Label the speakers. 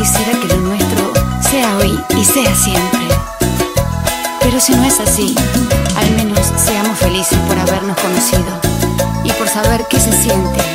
Speaker 1: Quisiera que lo nuestro sea hoy y sea siempre. Pero si no es así, al menos seamos felices por habernos conocido y por saber qué se siente